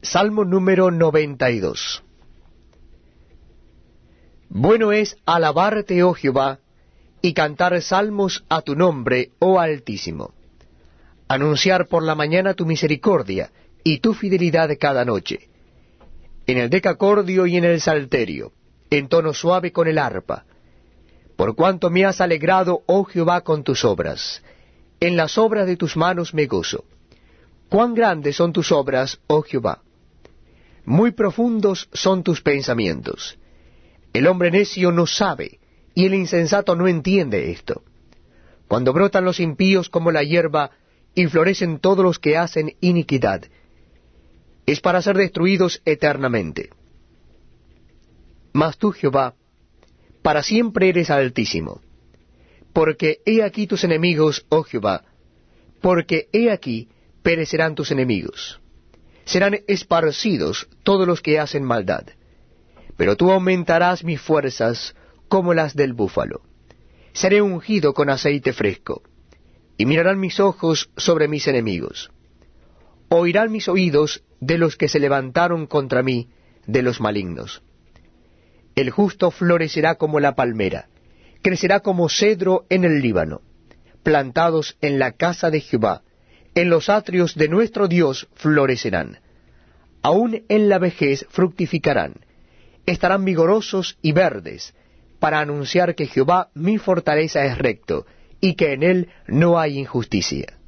Salmo número 92. Bueno es alabarte, oh Jehová, y cantar salmos a tu nombre, oh Altísimo. Anunciar por la mañana tu misericordia y tu fidelidad cada noche. En el decacordio y en el salterio, en tono suave con el arpa. Por cuanto me has alegrado, oh Jehová, con tus obras. En las obras de tus manos me gozo. Cuán grandes son tus obras, oh Jehová. Muy profundos son tus pensamientos. El hombre necio no sabe, y el insensato no entiende esto. Cuando brotan los impíos como la hierba, y florecen todos los que hacen iniquidad, es para ser destruidos eternamente. Mas tú, Jehová, para siempre eres altísimo. Porque he aquí tus enemigos, oh Jehová, porque he aquí perecerán tus enemigos. Serán esparcidos todos los que hacen maldad. Pero tú aumentarás mis fuerzas como las del búfalo. Seré ungido con aceite fresco, y mirarán mis ojos sobre mis enemigos. Oirán mis oídos de los que se levantaron contra mí, de los malignos. El justo florecerá como la palmera, crecerá como cedro en el Líbano, plantados en la casa de Jehová, en los atrios de nuestro Dios florecerán. Aún en la vejez fructificarán, estarán vigorosos y verdes, para anunciar que Jehová mi fortaleza es recto, y que en él no hay injusticia.